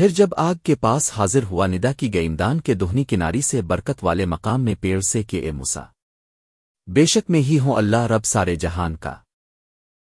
پھر جب آگ کے پاس حاضر ہوا ندا کی گئیمدان کے دہنی کناری سے برکت والے مقام میں پیڑ سے کہ اے موسا بے شک میں ہی ہوں اللہ رب سارے جہان کا۔